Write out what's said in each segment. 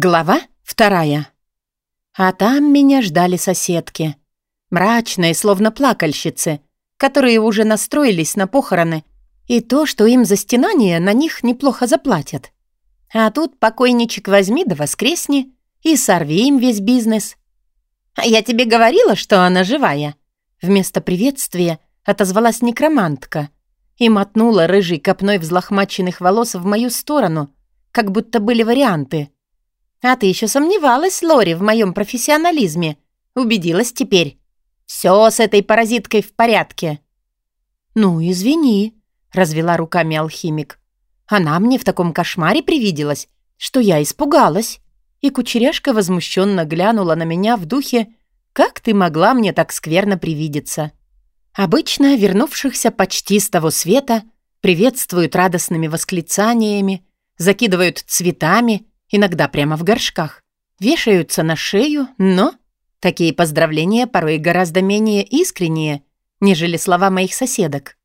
Глава вторая. А там меня ждали соседки. Мрачные, словно плакальщицы, которые уже настроились на похороны и то, что им за стенание на них неплохо заплатят. А тут покойничек возьми да воскресни и сорви им весь бизнес. «А я тебе говорила, что она живая?» Вместо приветствия отозвалась некромантка и мотнула рыжей копной взлохмаченных волос в мою сторону, как будто были варианты — а ты еще сомневалась, Лори, в моем профессионализме. Убедилась теперь. Все с этой паразиткой в порядке. Ну, извини, развела руками алхимик. Она мне в таком кошмаре привиделась, что я испугалась. И кучеряшка возмущенно глянула на меня в духе «Как ты могла мне так скверно привидеться?» Обычно вернувшихся почти с того света приветствуют радостными восклицаниями, закидывают цветами иногда прямо в горшках, вешаются на шею, но такие поздравления порой гораздо менее искренние, нежели слова моих соседок.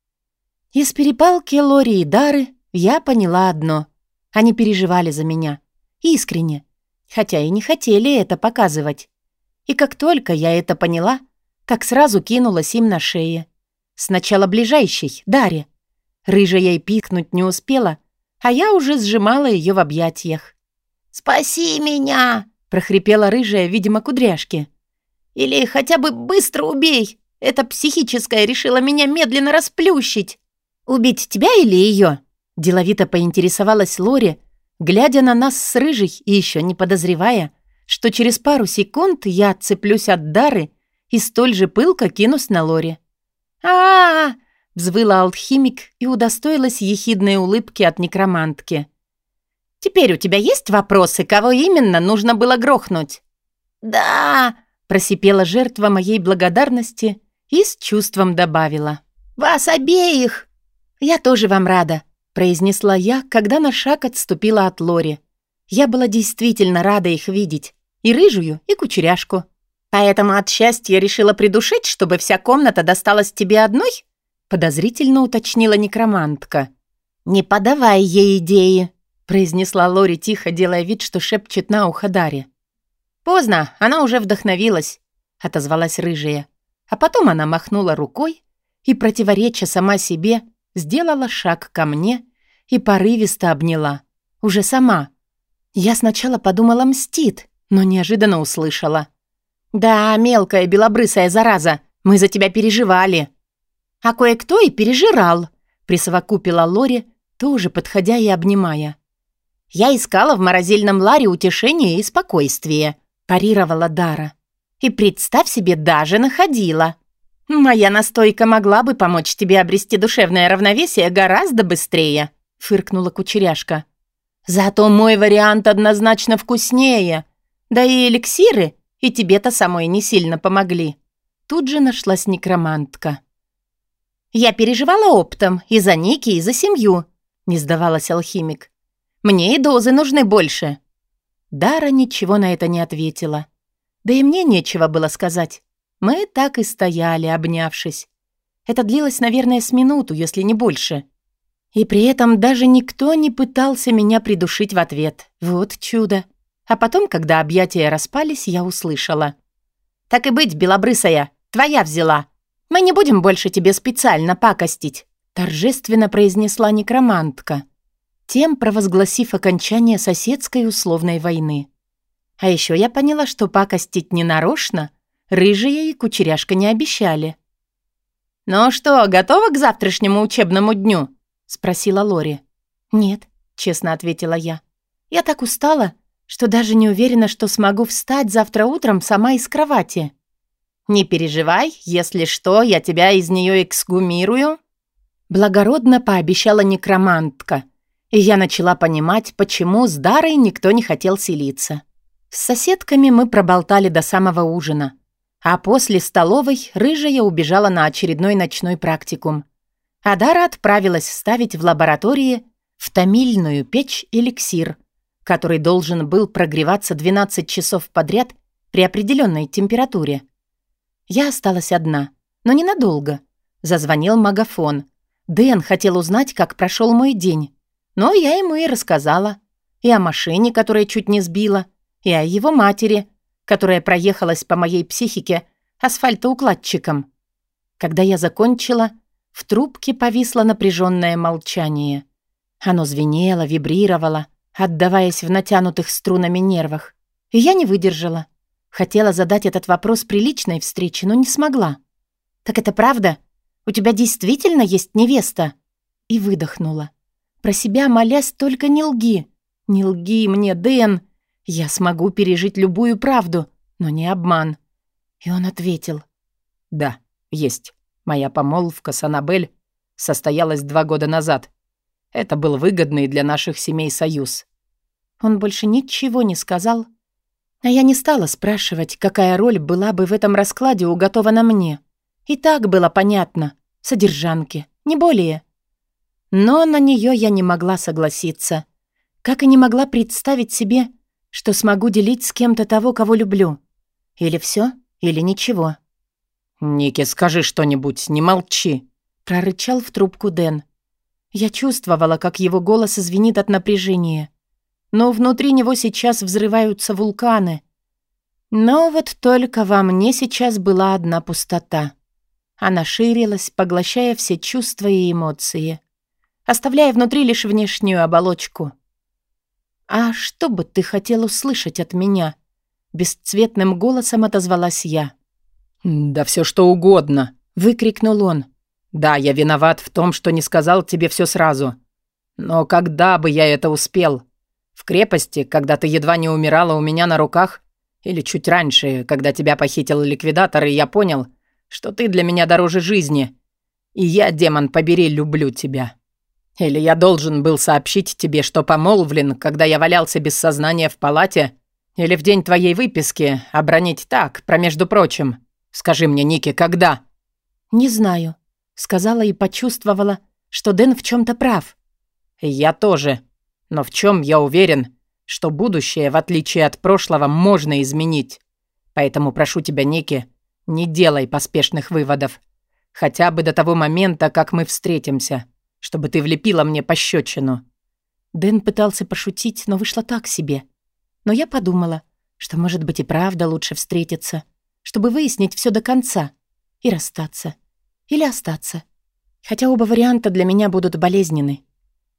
Из перепалки Лори и Дары я поняла одно. Они переживали за меня. Искренне. Хотя и не хотели это показывать. И как только я это поняла, так сразу кинулась им на шее. Сначала ближайшей, Даре. Рыжая и пикнуть не успела, а я уже сжимала ее в объятиях. «Спаси меня!» — прохрипела рыжая, видимо, кудряшки. «Или хотя бы быстро убей! Эта психическая решила меня медленно расплющить!» «Убить тебя или ее?» — деловито поинтересовалась Лори, глядя на нас с рыжей и еще не подозревая, что через пару секунд я отцеплюсь от дары и столь же пылко кинусь на Лори. а а, -а взвыла алхимик и удостоилась ехидной улыбки от некромантки. Теперь у тебя есть вопросы, кого именно нужно было грохнуть?» «Да», — просипела жертва моей благодарности и с чувством добавила. «Вас обеих!» «Я тоже вам рада», — произнесла я, когда на шаг отступила от Лори. Я была действительно рада их видеть. И рыжую, и кучеряшку. Поэтому от счастья решила придушить, чтобы вся комната досталась тебе одной? Подозрительно уточнила некромантка. «Не подавай ей идеи», произнесла Лори тихо, делая вид, что шепчет на ухо Дарья. «Поздно, она уже вдохновилась», — отозвалась рыжая. А потом она махнула рукой и, противореча сама себе, сделала шаг ко мне и порывисто обняла. Уже сама. Я сначала подумала мстит, но неожиданно услышала. «Да, мелкая белобрысая зараза, мы за тебя переживали». «А кое-кто и пережирал», — присовокупила Лори, тоже подходя и обнимая. «Я искала в морозильном ларе утешение и спокойствие», – парировала Дара. «И представь себе, даже находила. Моя настойка могла бы помочь тебе обрести душевное равновесие гораздо быстрее», – фыркнула кучеряшка. «Зато мой вариант однозначно вкуснее. Да и эликсиры, и тебе-то самой не сильно помогли». Тут же нашлась некромантка. «Я переживала оптом и за Ники, и за семью», — не сдавалась алхимик. Мне и дозы нужны больше». Дара ничего на это не ответила. Да и мне нечего было сказать. Мы так и стояли, обнявшись. Это длилось, наверное, с минуту, если не больше. И при этом даже никто не пытался меня придушить в ответ. Вот чудо. А потом, когда объятия распались, я услышала. «Так и быть, белобрысая, твоя взяла. Мы не будем больше тебе специально пакостить», торжественно произнесла некромантка тем провозгласив окончание соседской условной войны. А еще я поняла, что пакостить ненарочно рыжая и кучеряшка не обещали. «Ну что, готова к завтрашнему учебному дню?» — спросила Лори. «Нет», — честно ответила я. «Я так устала, что даже не уверена, что смогу встать завтра утром сама из кровати». «Не переживай, если что, я тебя из нее эксгумирую», — благородно пообещала некромантка — и я начала понимать, почему с Дарой никто не хотел селиться. С соседками мы проболтали до самого ужина. А после столовой рыжая убежала на очередной ночной практикум. А Дара отправилась ставить в лаборатории в томильную печь эликсир, который должен был прогреваться 12 часов подряд при определенной температуре. Я осталась одна, но ненадолго. Зазвонил магафон. Дэн хотел узнать, как прошел мой день. Но я ему и рассказала. И о машине, которая чуть не сбила, и о его матери, которая проехалась по моей психике асфальтоукладчиком. Когда я закончила, в трубке повисло напряженное молчание. Оно звенело, вибрировало, отдаваясь в натянутых струнами нервах. И я не выдержала. Хотела задать этот вопрос при личной встрече, но не смогла. «Так это правда? У тебя действительно есть невеста?» И выдохнула. Про себя молясь только не лги. «Не лги мне, Дэн. Я смогу пережить любую правду, но не обман». И он ответил. «Да, есть. Моя помолвка с Аннабель состоялась два года назад. Это был выгодный для наших семей союз». Он больше ничего не сказал, а я не стала спрашивать, какая роль была бы в этом раскладе уготована мне. И так было понятно. Содержанки, не более. Но на нее я не могла согласиться. Как и не могла представить себе, что смогу делить с кем-то того, кого люблю. Или все, или ничего. «Ники, скажи что-нибудь, не молчи», — прорычал в трубку Дэн. Я чувствовала, как его голос звенит от напряжения. Но внутри него сейчас взрываются вулканы. Но вот только во мне сейчас была одна пустота. Она ширилась, поглощая все чувства и эмоции, оставляя внутри лишь внешнюю оболочку. «А что бы ты хотел услышать от меня?» Бесцветным голосом отозвалась я. «Да все что угодно!» — выкрикнул он. Да, я виноват в том, что не сказал тебе все сразу. Но когда бы я это успел? В крепости, когда ты едва не умирала у меня на руках? Или чуть раньше, когда тебя похитил ликвидатор, и я понял, что ты для меня дороже жизни? И я, демон, побери, люблю тебя. Или я должен был сообщить тебе, что помолвлен, когда я валялся без сознания в палате? Или в день твоей выписки обронить так, про между прочим? Скажи мне, Ники, когда?» «Не знаю», Сказала и почувствовала, что Дэн в чем то прав. «Я тоже. Но в чем я уверен, что будущее, в отличие от прошлого, можно изменить. Поэтому прошу тебя, Ники, не делай поспешных выводов. Хотя бы до того момента, как мы встретимся, чтобы ты влепила мне пощечину». Дэн пытался пошутить, но вышло так себе. Но я подумала, что, может быть, и правда лучше встретиться, чтобы выяснить все до конца и расстаться. Или остаться. Хотя оба варианта для меня будут болезненны.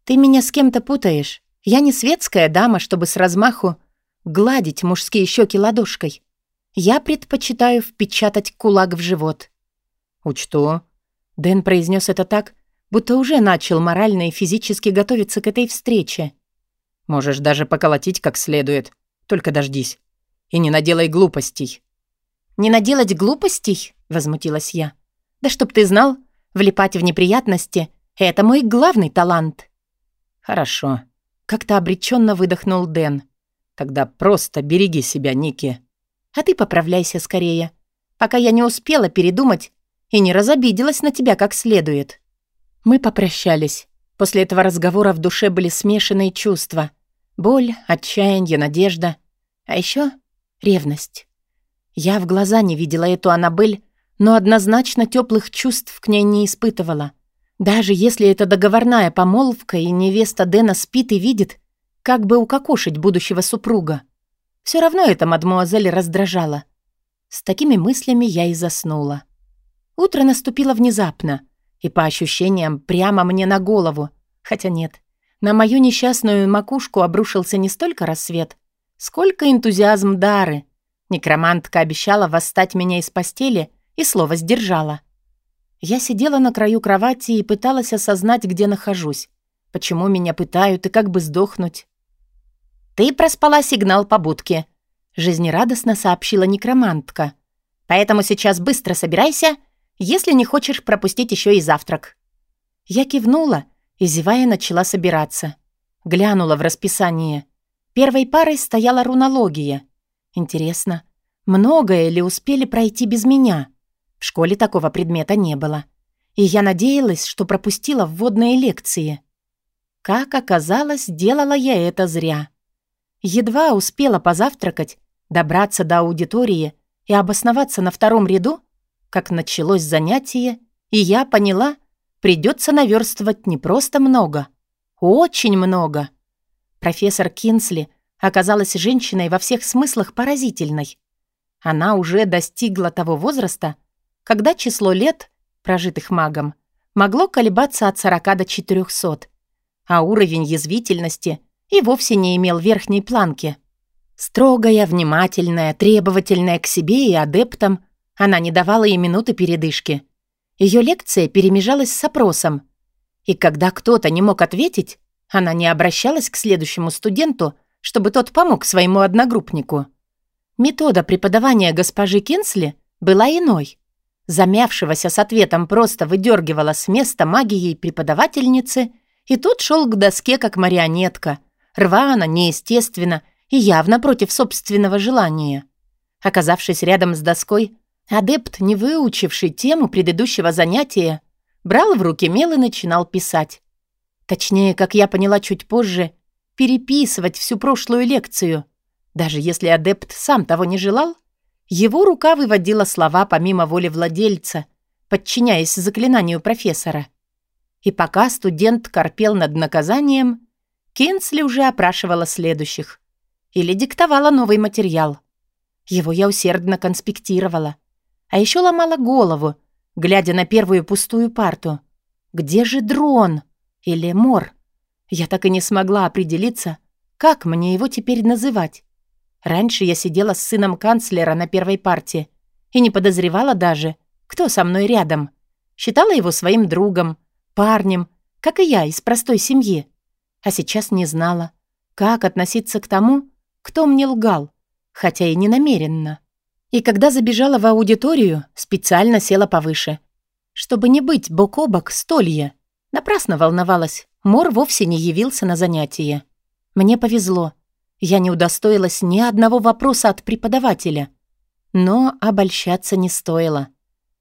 Ты меня с кем-то путаешь. Я не светская дама, чтобы с размаху гладить мужские щеки ладошкой. Я предпочитаю впечатать кулак в живот. «Учту». Дэн произнес это так, будто уже начал морально и физически готовиться к этой встрече. «Можешь даже поколотить как следует. Только дождись. И не наделай глупостей». «Не наделать глупостей?» — возмутилась я. Да чтоб ты знал, влипать в неприятности — это мой главный талант». «Хорошо», — как-то обреченно выдохнул Дэн. «Тогда просто береги себя, Ники». «А ты поправляйся скорее, пока я не успела передумать и не разобиделась на тебя как следует». Мы попрощались. После этого разговора в душе были смешанные чувства. Боль, отчаяние, надежда. А еще ревность. Я в глаза не видела эту Аннабель, но однозначно теплых чувств к ней не испытывала. Даже если это договорная помолвка, и невеста Дэна спит и видит, как бы укокошить будущего супруга. Все равно это мадмуазель раздражала. С такими мыслями я и заснула. Утро наступило внезапно, и по ощущениям прямо мне на голову. Хотя нет, на мою несчастную макушку обрушился не столько рассвет, сколько энтузиазм Дары. Некромантка обещала восстать меня из постели и слово сдержала. Я сидела на краю кровати и пыталась осознать, где нахожусь, почему меня пытают и как бы сдохнуть. «Ты проспала сигнал по будке», — жизнерадостно сообщила некромантка. «Поэтому сейчас быстро собирайся, если не хочешь пропустить еще и завтрак». Я кивнула и, зевая, начала собираться. Глянула в расписание. Первой парой стояла рунология. Интересно, многое ли успели пройти без меня?» В школе такого предмета не было. И я надеялась, что пропустила вводные лекции. Как оказалось, делала я это зря. Едва успела позавтракать, добраться до аудитории и обосноваться на втором ряду, как началось занятие, и я поняла, придется наверстывать не просто много, очень много. Профессор Кинсли оказалась женщиной во всех смыслах поразительной. Она уже достигла того возраста, когда число лет, прожитых магом, могло колебаться от 40 до 400, а уровень язвительности и вовсе не имел верхней планки. Строгая, внимательная, требовательная к себе и адептам, она не давала и минуты передышки. Ее лекция перемежалась с опросом. И когда кто-то не мог ответить, она не обращалась к следующему студенту, чтобы тот помог своему одногруппнику. Метода преподавания госпожи Кинсли была иной. Замявшегося с ответом просто выдергивала с места магией преподавательницы, и тот шел к доске как марионетка, рвано, неестественно и явно против собственного желания. Оказавшись рядом с доской, адепт, не выучивший тему предыдущего занятия, брал в руки мел и начинал писать. Точнее, как я поняла чуть позже, переписывать всю прошлую лекцию. Даже если адепт сам того не желал, его рука выводила слова помимо воли владельца, подчиняясь заклинанию профессора. И пока студент корпел над наказанием, Кинсли уже опрашивала следующих. Или диктовала новый материал. Его я усердно конспектировала. А еще ломала голову, глядя на первую пустую парту. Где же дрон? Или мор? Я так и не смогла определиться, как мне его теперь называть. Раньше я сидела с сыном канцлера на первой партии и не подозревала даже, кто со мной рядом. Считала его своим другом, парнем, как и я из простой семьи. А сейчас не знала, как относиться к тому, кто мне лгал, хотя и не намеренно. И когда забежала в аудиторию, специально села повыше. Чтобы не быть бок о бок с Толье. Напрасно волновалась. Мор вовсе не явился на занятие. Мне повезло. Я не удостоилась ни одного вопроса от преподавателя. Но обольщаться не стоило.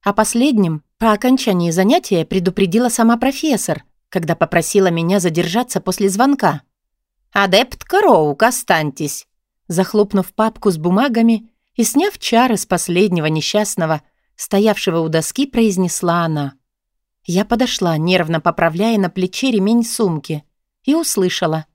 А последним, по окончании занятия, предупредила сама профессор, когда попросила меня задержаться после звонка. «Адепт Кроук, останьтесь!» Захлопнув папку с бумагами и сняв чары с последнего несчастного, стоявшего у доски, произнесла она. Я подошла, нервно поправляя на плече ремень сумки, и услышала.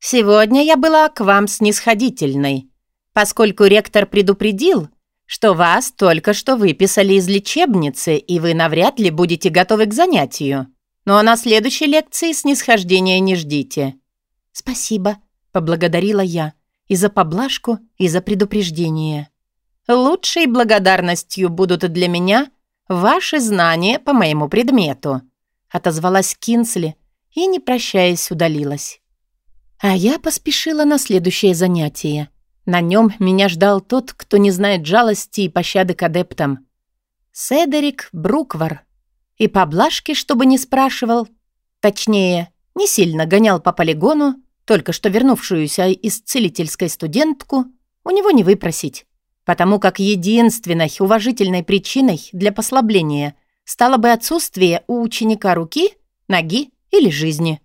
«Сегодня я была к вам снисходительной, поскольку ректор предупредил, что вас только что выписали из лечебницы, и вы навряд ли будете готовы к занятию. Но на следующей лекции снисхождения не ждите». «Спасибо», — поблагодарила я и за поблажку, и за предупреждение. «Лучшей благодарностью будут для меня ваши знания по моему предмету», отозвалась Кинсли и, не прощаясь, удалилась. А я поспешила на следующее занятие. На нем меня ждал тот, кто не знает жалости и пощады к адептам. Седерик Бруквар. И поблажки, чтобы не спрашивал, точнее, не сильно гонял по полигону, только что вернувшуюся из целительской студентку, у него не выпросить, потому как единственной уважительной причиной для послабления стало бы отсутствие у ученика руки, ноги или жизни.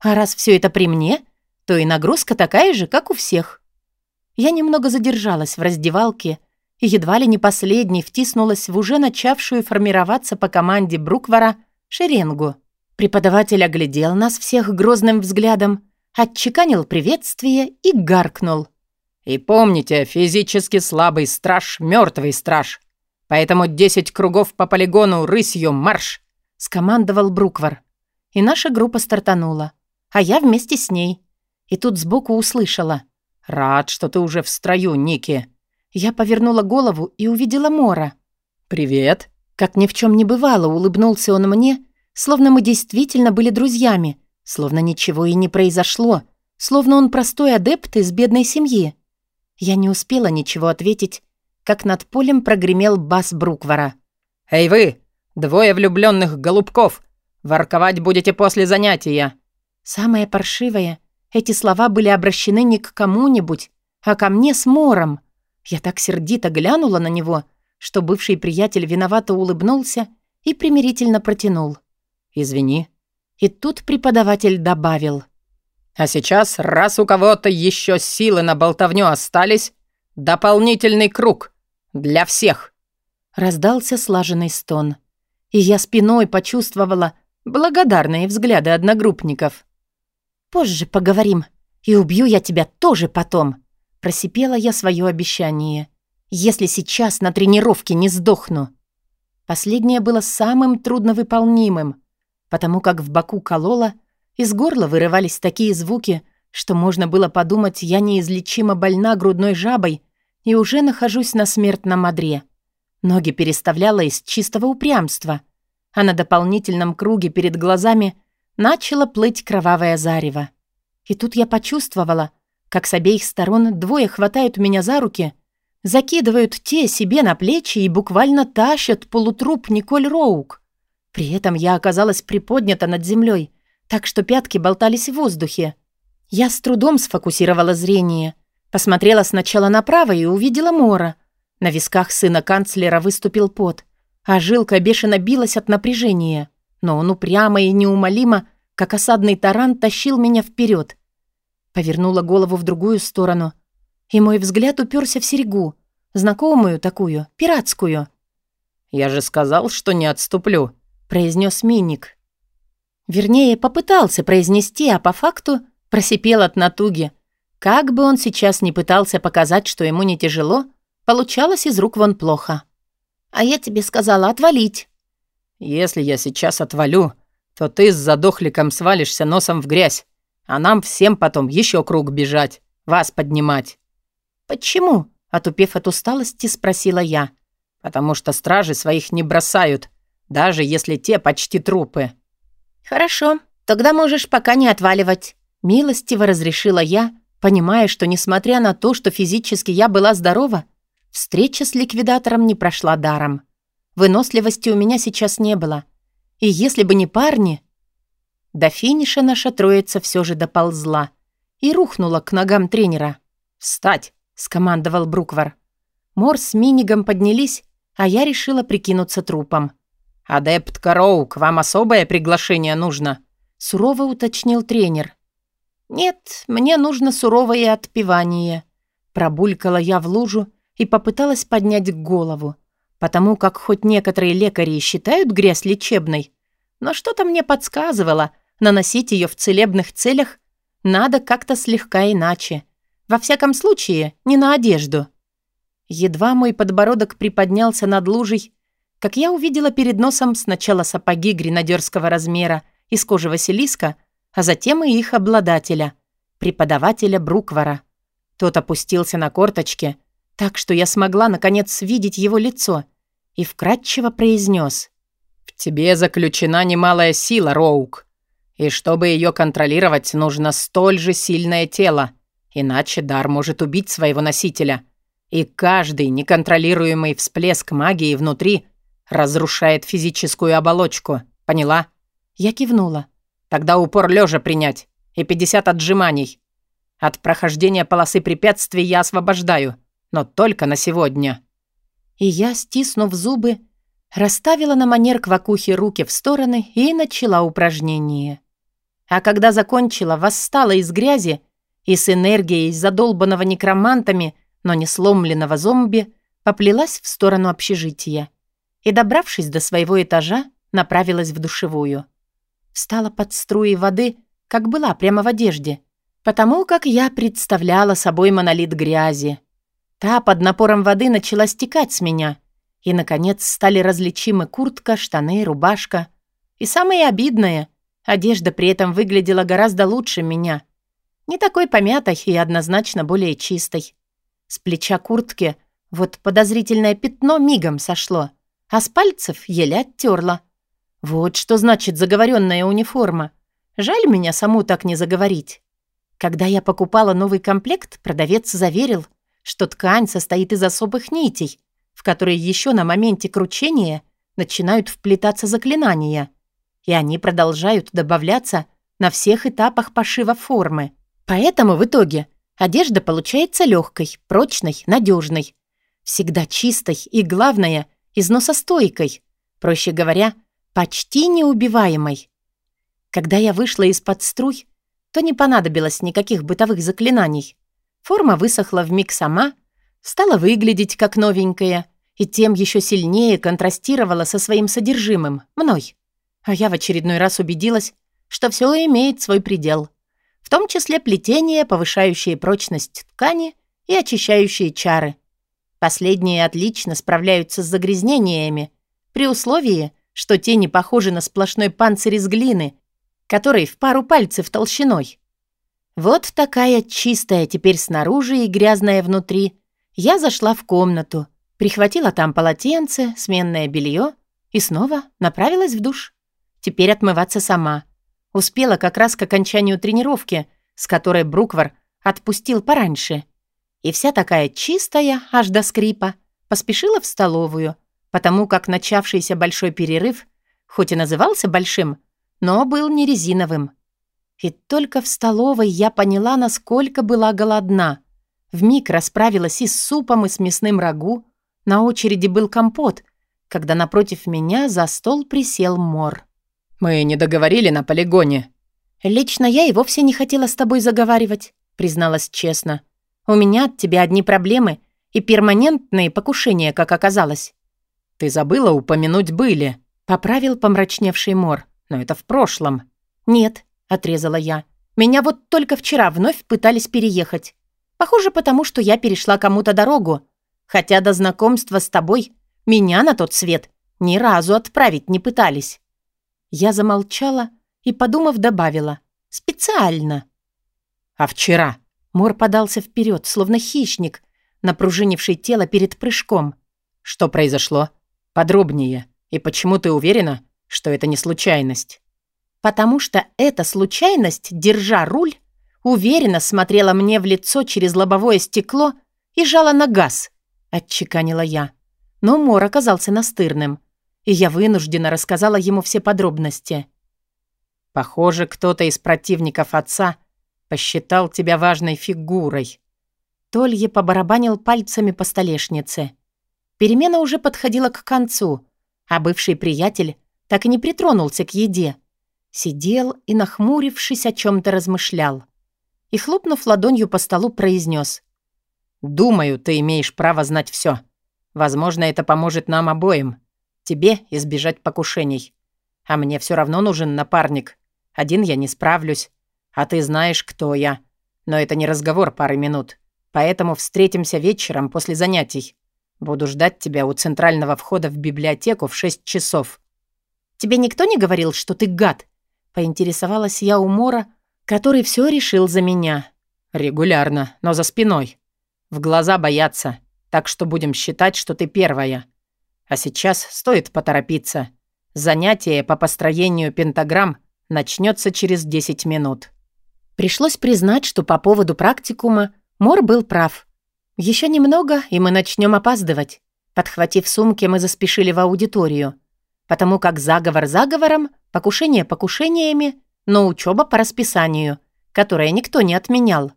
А раз все это при мне, то и нагрузка такая же, как у всех. Я немного задержалась в раздевалке и едва ли не последней втиснулась в уже начавшую формироваться по команде Бруквара шеренгу. Преподаватель оглядел нас всех грозным взглядом, отчеканил приветствие и гаркнул. «И помните, физически слабый страж — мертвый страж. Поэтому десять кругов по полигону рысью марш!» — скомандовал Бруквар. И наша группа стартанула, а я вместе с ней. И тут сбоку услышала. «Рад, что ты уже в строю, Ники». Я повернула голову и увидела Мора. «Привет». Как ни в чем не бывало, улыбнулся он мне, словно мы действительно были друзьями, Словно ничего и не произошло, словно он простой адепт из бедной семьи. Я не успела ничего ответить, как над полем прогремел бас Бруквара. «Эй вы, двое влюбленных голубков! Ворковать будете после занятия!» Самое паршивое, эти слова были обращены не к кому-нибудь, а ко мне с Мором. Я так сердито глянула на него, что бывший приятель виновато улыбнулся и примирительно протянул. «Извини, и тут преподаватель добавил. «А сейчас, раз у кого-то еще силы на болтовню остались, дополнительный круг. Для всех». Раздался слаженный стон. И я спиной почувствовала благодарные взгляды одногруппников. «Позже поговорим. И убью я тебя тоже потом. Просипела я свое обещание. Если сейчас на тренировке не сдохну. Последнее было самым трудновыполнимым, потому как в боку кололо, из горла вырывались такие звуки, что можно было подумать, я неизлечимо больна грудной жабой и уже нахожусь на смертном одре. Ноги переставляла из чистого упрямства, а на дополнительном круге перед глазами начало плыть кровавое зарево. И тут я почувствовала, как с обеих сторон двое хватают меня за руки, закидывают те себе на плечи и буквально тащат полутруп Николь Роук. При этом я оказалась приподнята над землей, так что пятки болтались в воздухе. Я с трудом сфокусировала зрение, посмотрела сначала направо и увидела Мора — на висках сына канцлера выступил пот, а жилка бешено билась от напряжения. Но он упрямо и неумолимо, как осадный таран, тащил меня вперед. Повернула голову в другую сторону, и мой взгляд уперся в серегу, знакомую такую, пиратскую. «Я же сказал, что не отступлю», — произнес Миник. Вернее, попытался произнести, а по факту просипел от натуги. Как бы он сейчас ни пытался показать, что ему не тяжело, — Получалось из рук вон плохо. А я тебе сказала отвалить. Если я сейчас отвалю, то ты с задохликом свалишься носом в грязь, а нам всем потом еще круг бежать, вас поднимать. Почему? Отупев от усталости, спросила я. Потому что стражи своих не бросают, даже если те почти трупы. Хорошо, тогда можешь пока не отваливать. Милостиво разрешила я, понимая, что несмотря на то, что физически я была здорова, Встреча с ликвидатором не прошла даром. Выносливости у меня сейчас не было. И если бы не парни... До финиша наша троица все же доползла и рухнула к ногам тренера. «Встать!» — скомандовал Бруквар. Мор с Минигом поднялись, а я решила прикинуться трупом. «Адепт Кароу, к вам особое приглашение нужно?» — сурово уточнил тренер. «Нет, мне нужно суровое отпевание». Пробулькала я в лужу и попыталась поднять голову, потому как хоть некоторые лекари считают грязь лечебной, но что-то мне подсказывало, наносить ее в целебных целях надо как-то слегка иначе. Во всяком случае, не на одежду. Едва мой подбородок приподнялся над лужей, как я увидела перед носом сначала сапоги гренадерского размера из кожи Василиска, а затем и их обладателя, преподавателя Бруквара. Тот опустился на корточки — так что я смогла наконец видеть его лицо и вкратчиво произнес: «В тебе заключена немалая сила, Роук, и чтобы ее контролировать, нужно столь же сильное тело, иначе дар может убить своего носителя, и каждый неконтролируемый всплеск магии внутри разрушает физическую оболочку, поняла?» Я кивнула. «Тогда упор лежа принять и 50 отжиманий. От прохождения полосы препятствий я освобождаю» но только на сегодня». И я, стиснув зубы, расставила на манер квакухи руки в стороны и начала упражнение. А когда закончила, восстала из грязи и с энергией задолбанного некромантами, но не сломленного зомби, поплелась в сторону общежития. И, добравшись до своего этажа, направилась в душевую. Встала под струи воды, как была прямо в одежде, потому как я представляла собой монолит грязи, Та под напором воды начала стекать с меня. И, наконец, стали различимы куртка, штаны, рубашка. И самое обидное, одежда при этом выглядела гораздо лучше меня. Не такой помятой и однозначно более чистой. С плеча куртки вот подозрительное пятно мигом сошло, а с пальцев еле оттерло. Вот что значит заговоренная униформа. Жаль меня саму так не заговорить. Когда я покупала новый комплект, продавец заверил — что ткань состоит из особых нитей, в которые еще на моменте кручения начинают вплетаться заклинания, и они продолжают добавляться на всех этапах пошива формы. Поэтому в итоге одежда получается легкой, прочной, надежной, всегда чистой и, главное, износостойкой, проще говоря, почти неубиваемой. Когда я вышла из-под струй, то не понадобилось никаких бытовых заклинаний. Форма высохла в миг сама, стала выглядеть как новенькая и тем еще сильнее контрастировала со своим содержимым, мной. А я в очередной раз убедилась, что все имеет свой предел. в том числе плетение, повышающее прочность ткани и очищающие чары. Последние отлично справляются с загрязнениями, при условии, что те не похожи на сплошной панцирь из глины, который в пару пальцев толщиной. Вот такая чистая теперь снаружи и грязная внутри. Я зашла в комнату, прихватила там полотенце, сменное белье и снова направилась в душ. Теперь отмываться сама. Успела как раз к окончанию тренировки, с которой Бруквар отпустил пораньше. И вся такая чистая, аж до скрипа, поспешила в столовую, потому как начавшийся большой перерыв, хоть и назывался большим, но был не резиновым. И только в столовой я поняла, насколько была голодна. Вмиг расправилась и с супом, и с мясным рагу. На очереди был компот, когда напротив меня за стол присел Мор. «Мы не договорили на полигоне». «Лично я и вовсе не хотела с тобой заговаривать», призналась честно. «У меня от тебя одни проблемы и перманентные покушения, как оказалось». «Ты забыла упомянуть были», — поправил помрачневший Мор. «Но это в прошлом». «Нет», — отрезала я. «Меня вот только вчера вновь пытались переехать. Похоже, потому что я перешла кому-то дорогу. Хотя до знакомства с тобой меня на тот свет ни разу отправить не пытались». Я замолчала и, подумав, добавила. «Специально». «А вчера?» Мор подался вперед, словно хищник, напружинивший тело перед прыжком. «Что произошло? Подробнее. И почему ты уверена, что это не случайность?» «Потому что эта случайность, держа руль, уверенно смотрела мне в лицо через лобовое стекло и жала на газ», — отчеканила я. Но Мор оказался настырным и я вынуждена рассказала ему все подробности. «Похоже, кто-то из противников отца посчитал тебя важной фигурой». Толье побарабанил пальцами по столешнице. Перемена уже подходила к концу, а бывший приятель так и не притронулся к еде. Сидел и, нахмурившись, о чем то размышлял. И, хлопнув ладонью по столу, произнес: «Думаю, ты имеешь право знать все. Возможно, это поможет нам обоим. Тебе избежать покушений. А мне все равно нужен напарник. Один я не справлюсь. А ты знаешь, кто я. Но это не разговор пары минут. Поэтому встретимся вечером после занятий. Буду ждать тебя у центрального входа в библиотеку в шесть часов». «Тебе никто не говорил, что ты гад?» Поинтересовалась я у Мора, который все решил за меня. «Регулярно, но за спиной. В глаза боятся, так что будем считать, что ты первая. А сейчас стоит поторопиться. Занятие по построению пентаграмм начнется через 10 минут. Пришлось признать, что по поводу практикума Мор был прав. Еще немного, и мы начнем опаздывать. Подхватив сумки, мы заспешили в аудиторию. Потому как заговор заговором, покушение покушениями, но учеба по расписанию, которое никто не отменял.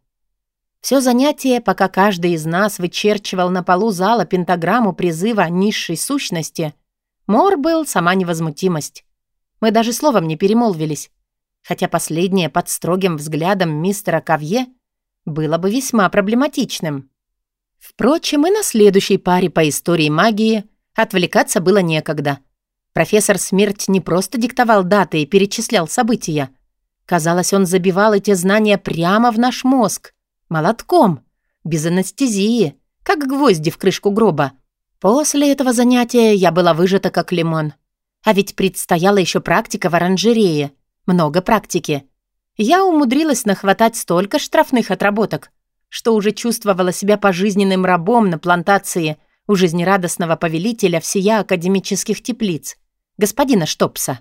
Все занятие, пока каждый из нас вычерчивал на полу зала пентаграмму призыва низшей сущности, Мор был сама невозмутимость. Мы даже словом не перемолвились, хотя последнее под строгим взглядом мистера Кавье было бы весьма проблематичным. Впрочем, и на следующей паре по истории магии отвлекаться было некогда. Профессор Смерть не просто диктовал даты и перечислял события. Казалось, он забивал эти знания прямо в наш мозг — Молотком. Без анестезии. Как гвозди в крышку гроба. После этого занятия я была выжата как лимон. А ведь предстояла еще практика в оранжерее. Много практики. Я умудрилась нахватать столько штрафных отработок, что уже чувствовала себя пожизненным рабом на плантации у жизнерадостного повелителя всея академических теплиц, господина Штопса.